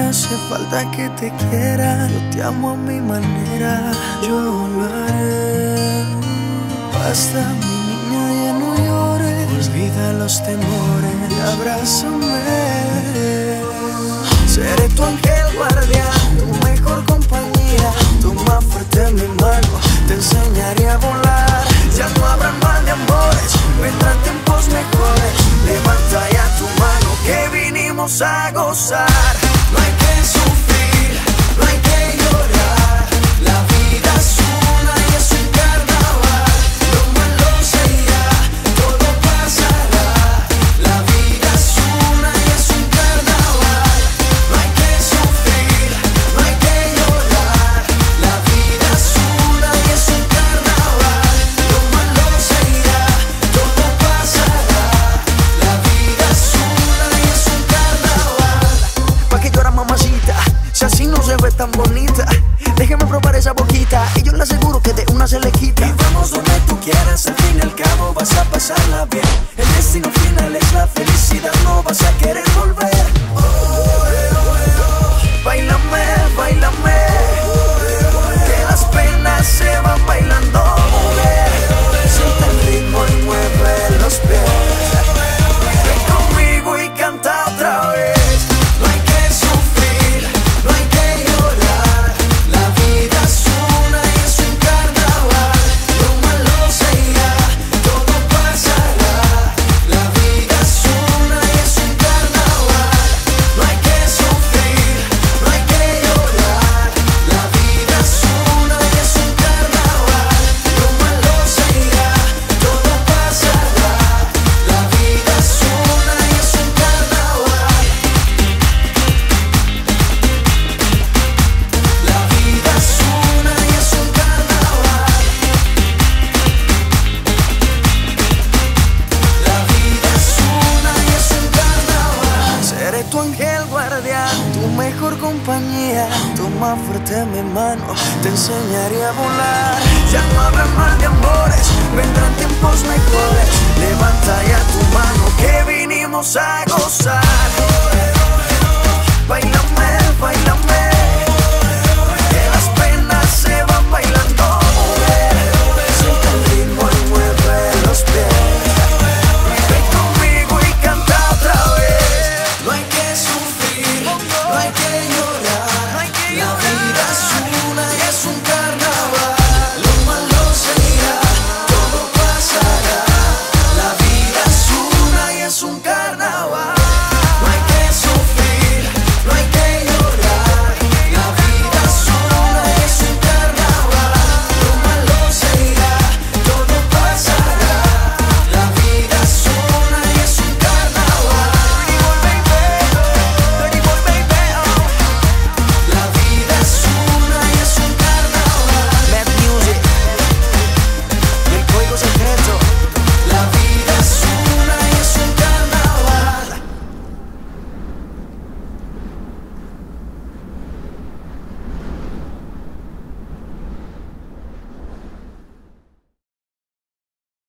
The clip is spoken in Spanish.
hace falta que te quiera. Yo te amo a mi manera, yo lo haré. Basta, mi niña, ya no llores. Olvida los temores y abrázame. Seré tu ángel guardián, tu mejor compañía. Toma fuerte mi mano, te enseñaré a volar. Ya no habrá mal de amores, vendrán tiempos mejores. Levanta ya tu mano que vinimos a gozar. No hay que sufrir, no una se le quita. Y vamos donde tú quieras, al fin y al cabo vas a pasarla bien. El destino final es la felicidad, no vas a querer Toma fuerte mi mano, te enseñaré a volar. Ya no habrá mal de amores, vendrán tiempos mejores. Levanta ya tu mano que vinimos a gozar.